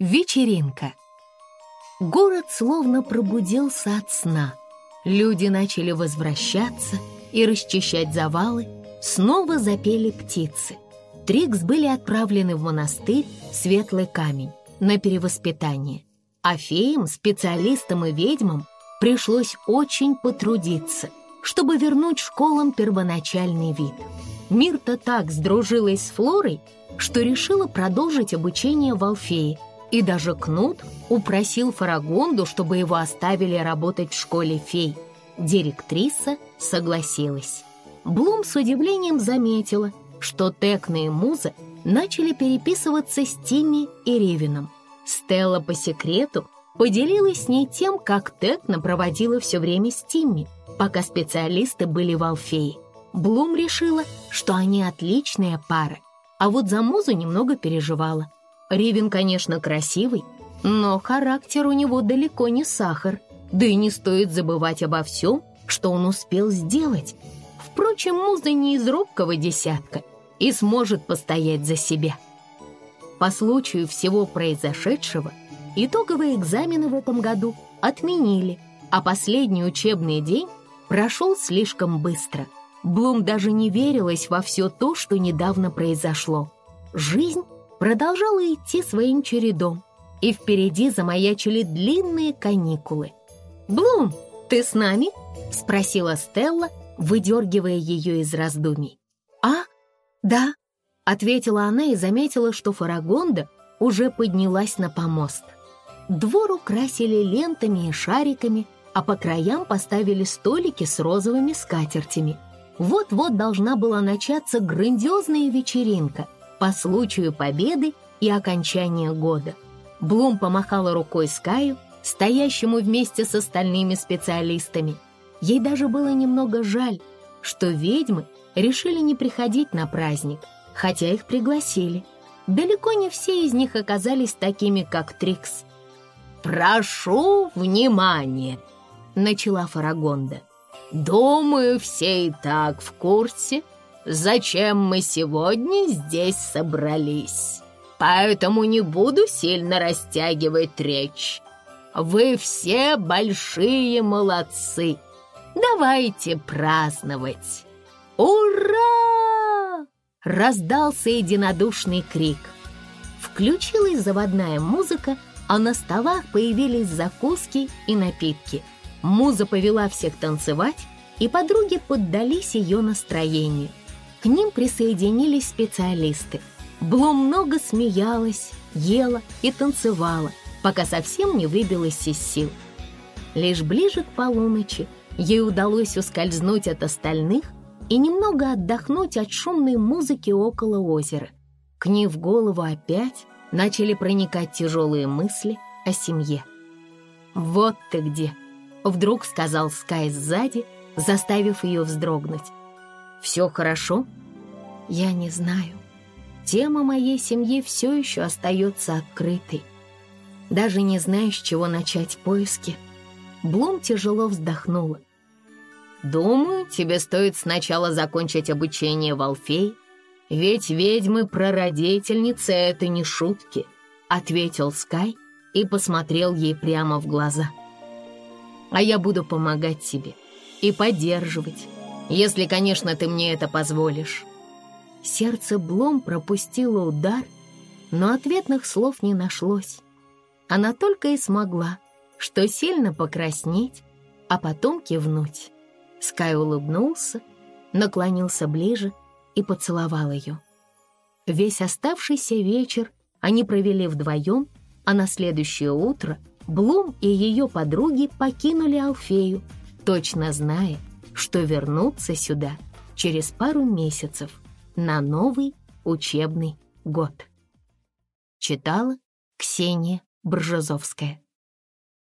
Вечеринка. Город словно пробудился от сна. Люди начали возвращаться и расчищать завалы. Снова запели птицы. Трикс были отправлены в монастырь Светлый Камень на перевоспитание. А феям, специалистам и ведьмам пришлось очень потрудиться, чтобы вернуть школам первоначальный вид. Мирта так сдружилась с Флорой, что решила продолжить обучение в Алфее – и даже Кнут упросил Фарагонду, чтобы его оставили работать в школе фей. Директриса согласилась. Блум с удивлением заметила, что Текна и Муза начали переписываться с Тимми и Ревином. Стелла по секрету поделилась с ней тем, как Текна проводила все время с Тимми, пока специалисты были в Алфее. Блум решила, что они отличная пара, а вот за Музу немного переживала – Ривен, конечно, красивый, но характер у него далеко не сахар. Да и не стоит забывать обо всем, что он успел сделать. Впрочем, муза не из робкого десятка и сможет постоять за себя. По случаю всего произошедшего итоговые экзамены в этом году отменили, а последний учебный день прошел слишком быстро. Блум даже не верилась во все то, что недавно произошло. Жизнь продолжала идти своим чередом, и впереди замаячили длинные каникулы. «Блум, ты с нами?» — спросила Стелла, выдергивая ее из раздумий. «А? Да», — ответила она и заметила, что Фарагонда уже поднялась на помост. Двор украсили лентами и шариками, а по краям поставили столики с розовыми скатертями. Вот-вот должна была начаться грандиозная вечеринка — по случаю победы и окончания года. Блум помахала рукой Скаю, стоящему вместе с остальными специалистами. Ей даже было немного жаль, что ведьмы решили не приходить на праздник, хотя их пригласили. Далеко не все из них оказались такими, как Трикс. «Прошу внимания!» — начала Фарагонда. «Думаю, все и так в курсе, зачем мы сегодня здесь собрались. Поэтому не буду сильно растягивать речь. Вы все большие молодцы. Давайте праздновать. Ура! Раздался единодушный крик. Включилась заводная музыка, а на столах появились закуски и напитки. Муза повела всех танцевать, и подруги поддались ее настроению. К ним присоединились специалисты. Блум много смеялась, ела и танцевала, пока совсем не выбилась из сил. Лишь ближе к полуночи ей удалось ускользнуть от остальных и немного отдохнуть от шумной музыки около озера. К ней в голову опять начали проникать тяжелые мысли о семье. «Вот ты где!» — вдруг сказал Скай сзади, заставив ее вздрогнуть. Все хорошо? Я не знаю. Тема моей семьи все еще остается открытой. Даже не знаю, с чего начать поиски. Блум тяжело вздохнула. «Думаю, тебе стоит сначала закончить обучение в Алфей, ведь ведьмы-прародительницы — это не шутки», — ответил Скай и посмотрел ей прямо в глаза. «А я буду помогать тебе и поддерживать, если, конечно, ты мне это позволишь». Сердце Блом пропустило удар, но ответных слов не нашлось. Она только и смогла, что сильно покраснеть, а потом кивнуть. Скай улыбнулся, наклонился ближе и поцеловал ее. Весь оставшийся вечер они провели вдвоем, а на следующее утро Блум и ее подруги покинули Алфею, точно зная, что вернутся сюда через пару месяцев на новый учебный год. Читала Ксения Бржазовская.